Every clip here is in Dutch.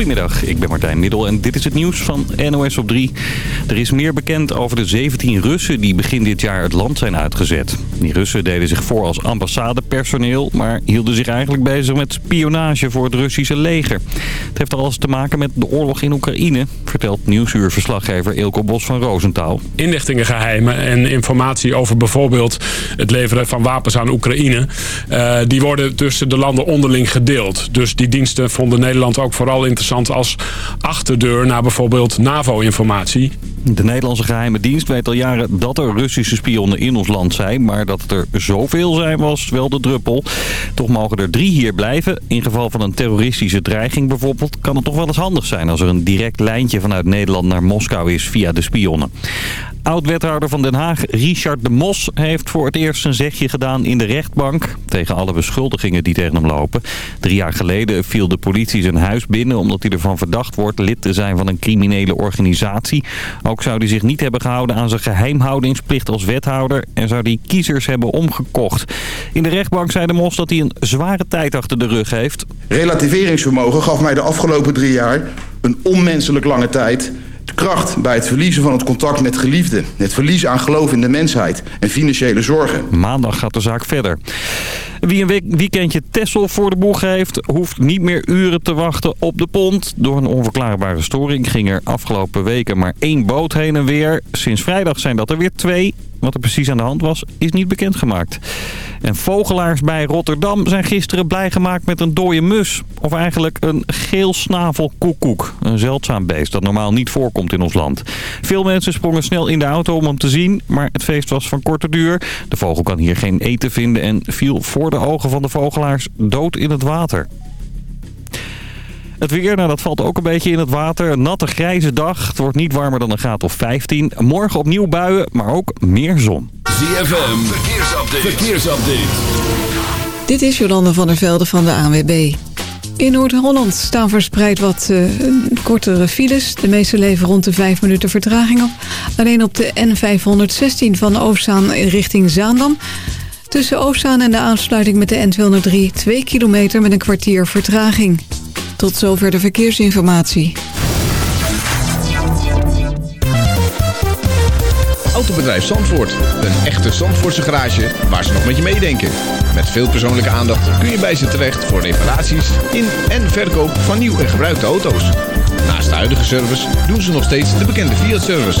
Goedemiddag, ik ben Martijn Middel en dit is het nieuws van NOS op 3. Er is meer bekend over de 17 Russen die begin dit jaar het land zijn uitgezet. Die Russen deden zich voor als ambassadepersoneel, maar hielden zich eigenlijk bezig met spionage voor het Russische leger. Het heeft alles te maken met de oorlog in Oekraïne, vertelt nieuwsuurverslaggever Ilko Bos van Roosentaal. Inlichtingengeheimen en informatie over bijvoorbeeld het leveren van wapens aan Oekraïne, uh, die worden tussen de landen onderling gedeeld. Dus die diensten vonden Nederland ook vooral interessant als achterdeur naar bijvoorbeeld NAVO-informatie. De Nederlandse geheime dienst weet al jaren dat er Russische spionnen in ons land zijn. Maar dat er zoveel zijn was wel de druppel. Toch mogen er drie hier blijven. In geval van een terroristische dreiging bijvoorbeeld kan het toch wel eens handig zijn... als er een direct lijntje vanuit Nederland naar Moskou is via de spionnen. Oud-wethouder van Den Haag, Richard de Mos, heeft voor het eerst een zegje gedaan in de rechtbank. Tegen alle beschuldigingen die tegen hem lopen. Drie jaar geleden viel de politie zijn huis binnen omdat hij ervan verdacht wordt lid te zijn van een criminele organisatie. Ook zou hij zich niet hebben gehouden aan zijn geheimhoudingsplicht als wethouder en zou hij kiezers hebben omgekocht. In de rechtbank zei de Mos dat hij een zware tijd achter de rug heeft. Relativeringsvermogen gaf mij de afgelopen drie jaar een onmenselijk lange tijd kracht bij het verliezen van het contact met geliefden. Het verlies aan geloof in de mensheid en financiële zorgen. Maandag gaat de zaak verder. Wie een weekendje Tessel voor de boeg heeft, hoeft niet meer uren te wachten op de pont. Door een onverklaarbare storing ging er afgelopen weken maar één boot heen en weer. Sinds vrijdag zijn dat er weer twee. Wat er precies aan de hand was, is niet bekendgemaakt. En vogelaars bij Rotterdam zijn gisteren blij gemaakt met een dode mus. Of eigenlijk een geel snavelkoekoek. Een zeldzaam beest dat normaal niet voorkomt in ons land. Veel mensen sprongen snel in de auto om hem te zien. Maar het feest was van korte duur. De vogel kan hier geen eten vinden en viel voor de ogen van de vogelaars dood in het water. Het weer, nou, dat valt ook een beetje in het water. Een natte grijze dag. Het wordt niet warmer dan een graad of 15. Morgen opnieuw buien, maar ook meer zon. ZFM, verkeersupdate. verkeersupdate. Dit is Jolande van der Velde van de ANWB. In Noord-Holland staan verspreid wat uh, kortere files. De meeste leveren rond de 5 minuten vertraging op. Alleen op de N516 van Oostzaan richting Zaandam... Tussen Oostzaan en de aansluiting met de N203 2 kilometer met een kwartier vertraging. Tot zover de verkeersinformatie. Autobedrijf Zandvoort. Een echte Zandvoortse garage waar ze nog met je meedenken. Met veel persoonlijke aandacht kun je bij ze terecht voor reparaties in en verkoop van nieuw en gebruikte auto's. Naast de huidige service doen ze nog steeds de bekende Fiat-service.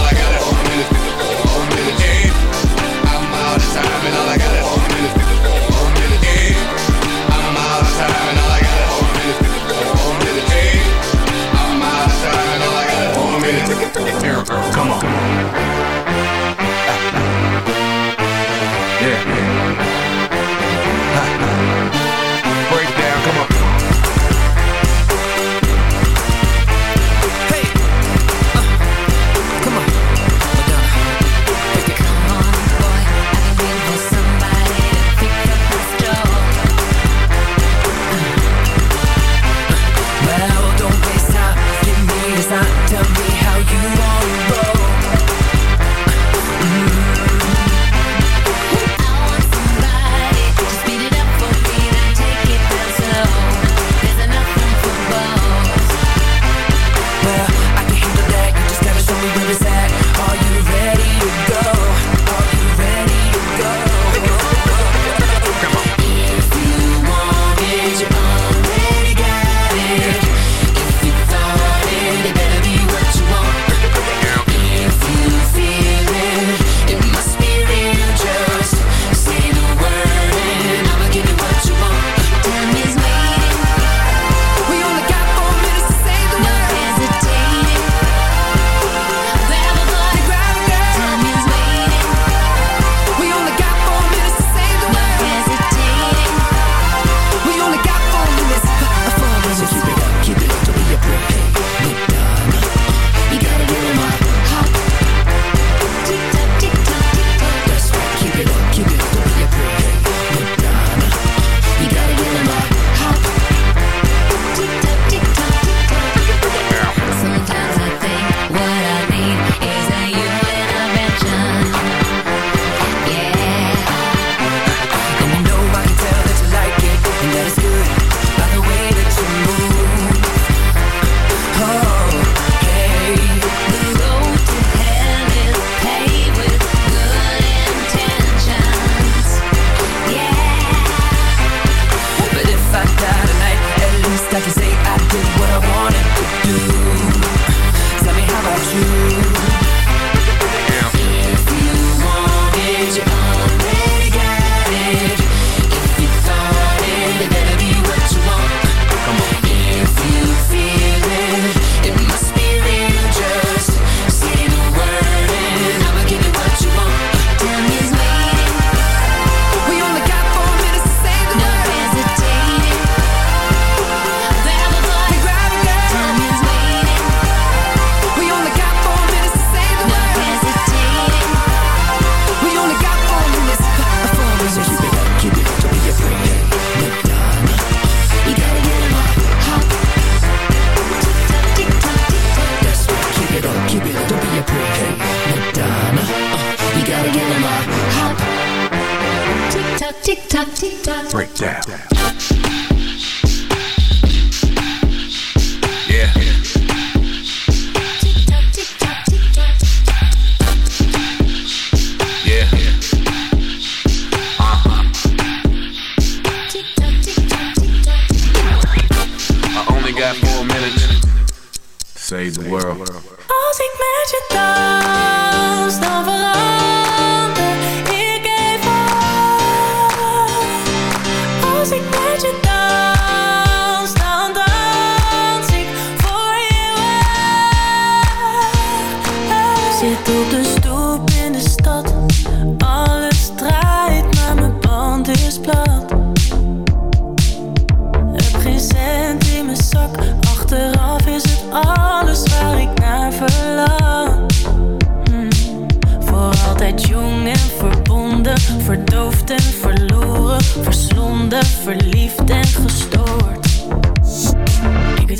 op de stoep in de stad, alles draait, maar mijn band is plat. Heb geen cent in mijn zak, achteraf is het alles waar ik naar verlang. Hmm. Voor altijd jong en verbonden, verdoofd en verloren, verslonden, verliefd en gestoord.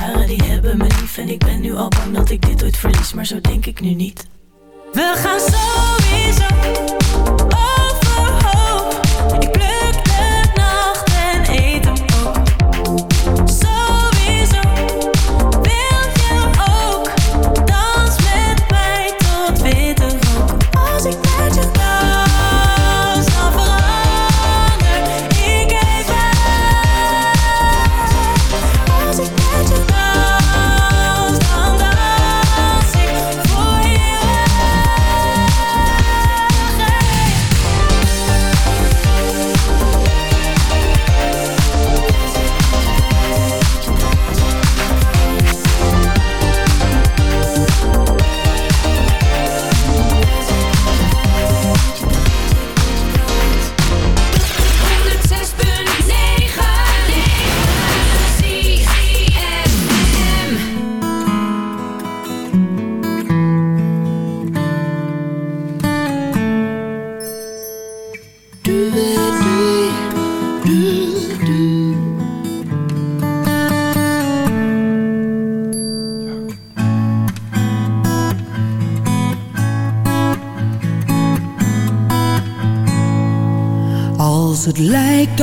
Jaren die hebben me lief en ik ben nu al bang dat ik dit ooit verlies, maar zo denk ik nu niet. We gaan sowieso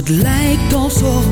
Het lijkt alsof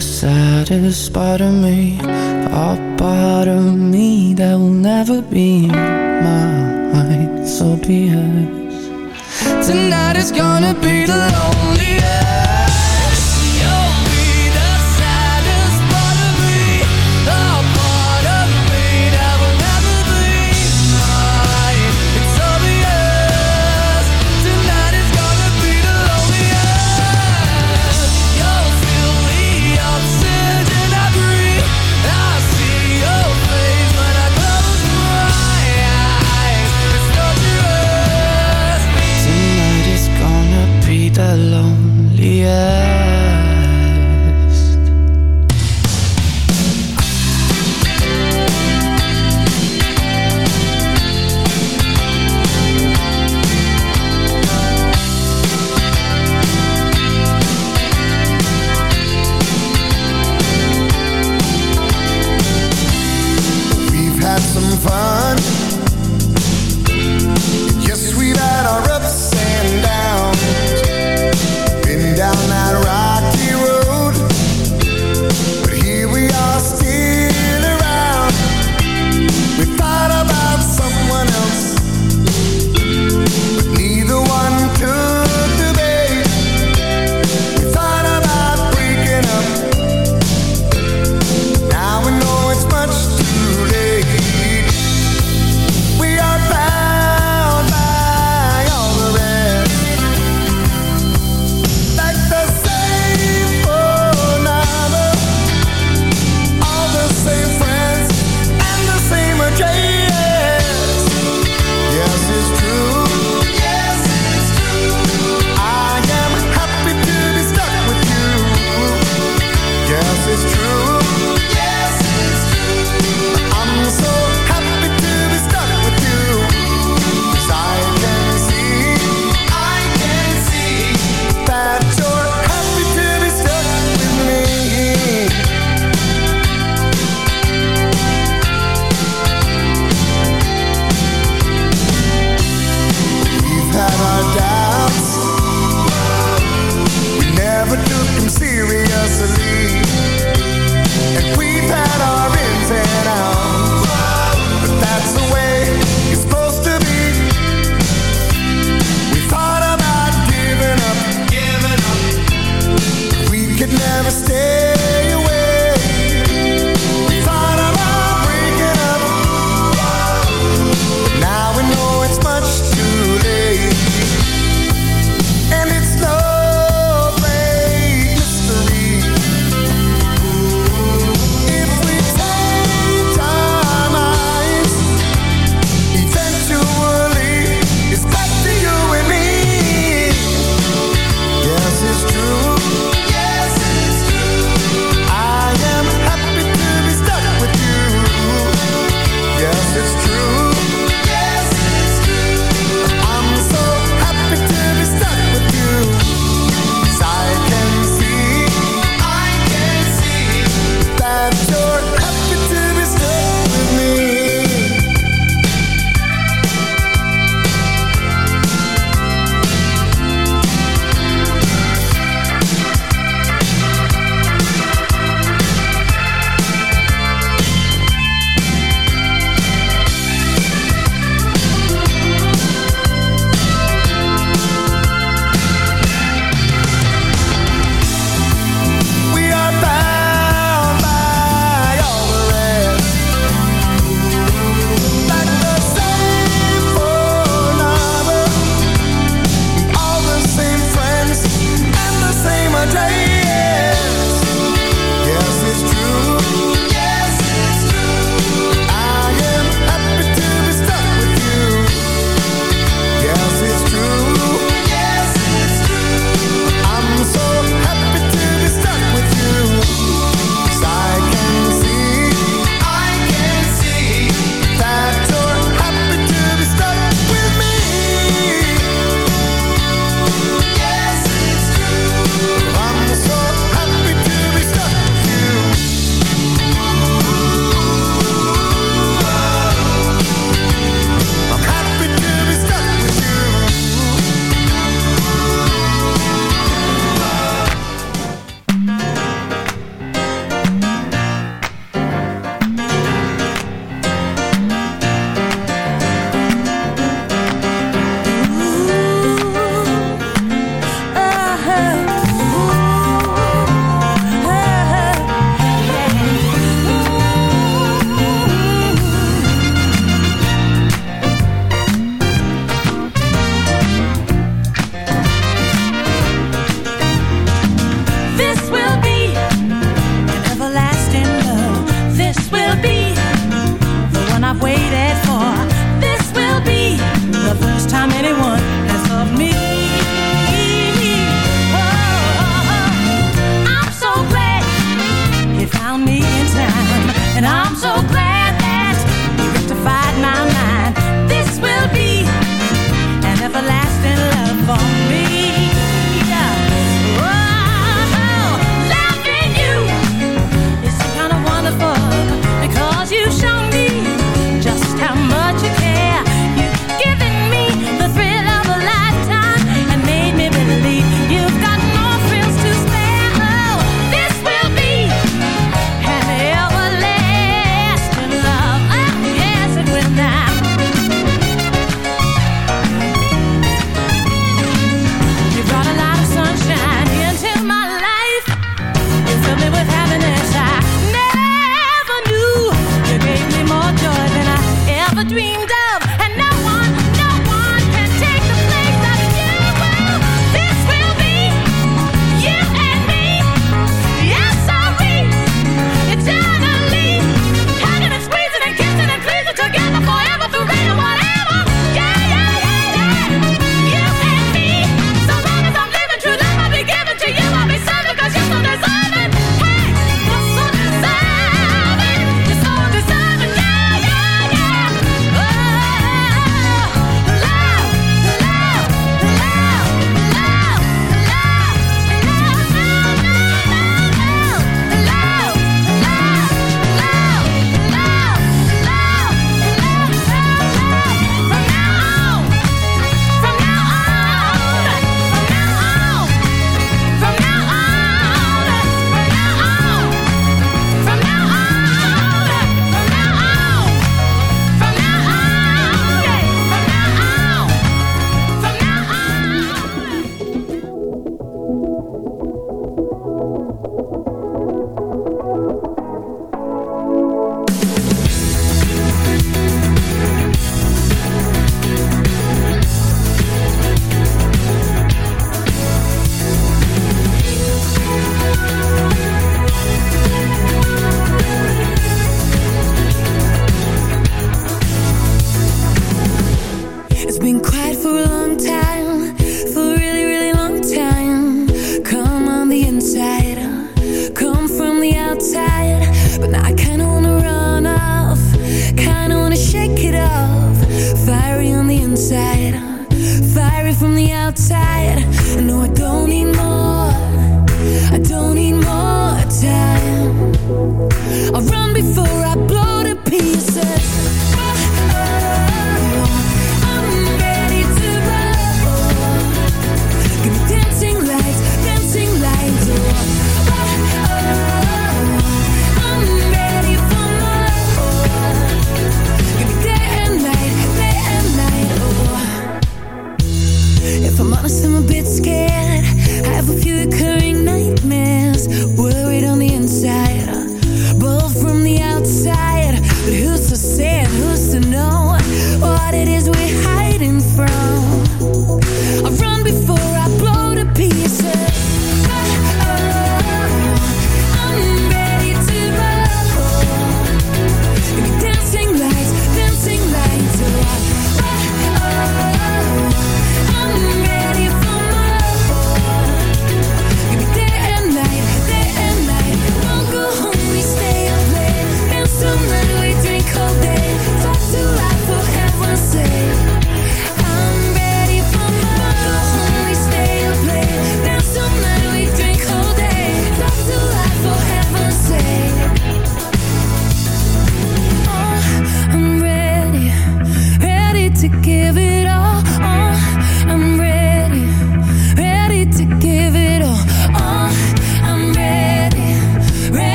saddest part of me, a part of me that will never be mine. So be it. Tonight is gonna be the lonely.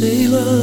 Was a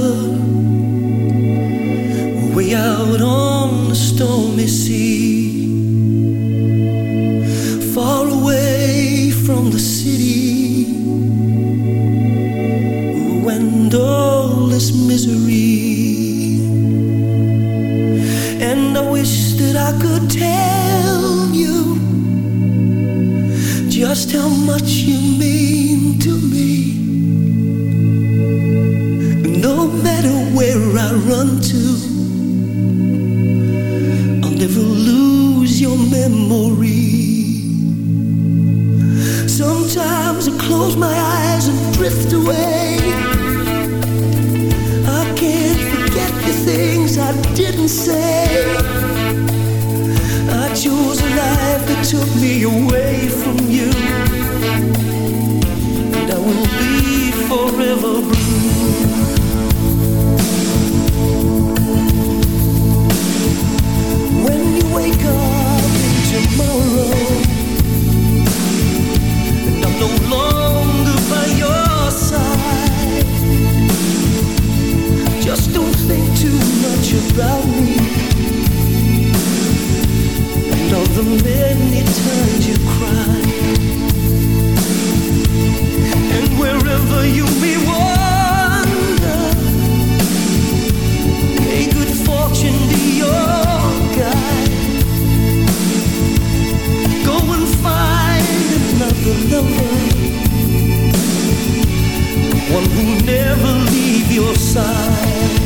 one who never leave your side.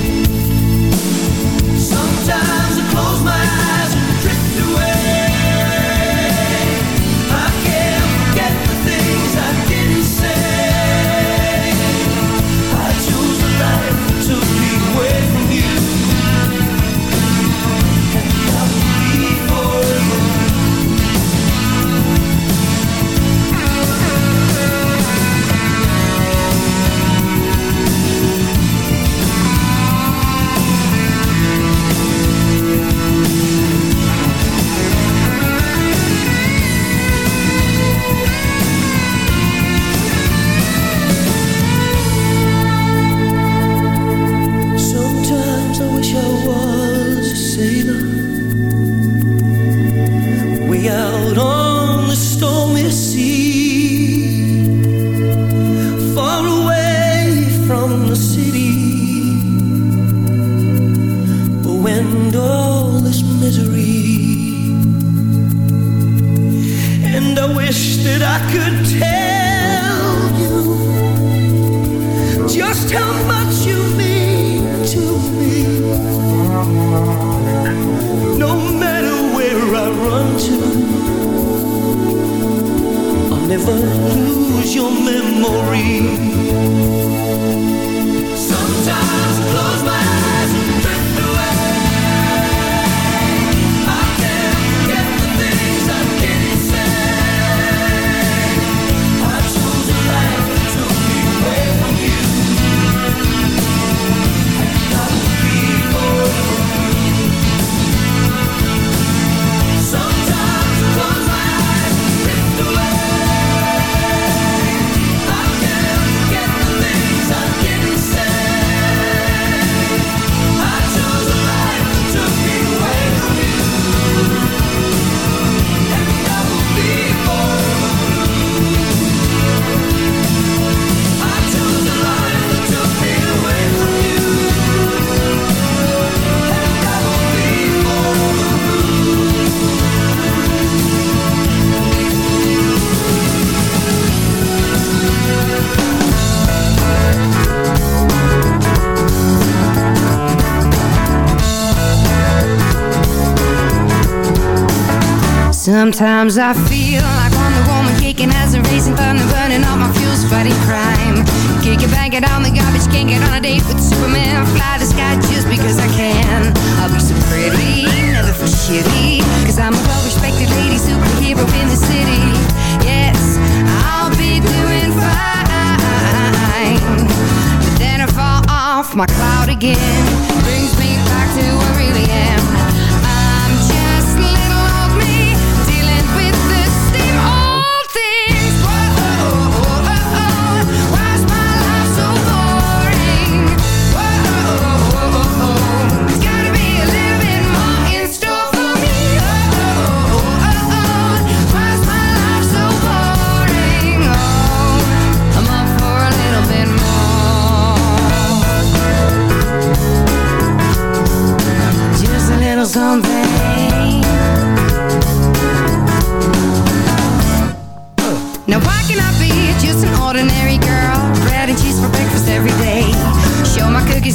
Sometimes I feel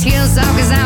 feels so cause I'm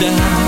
down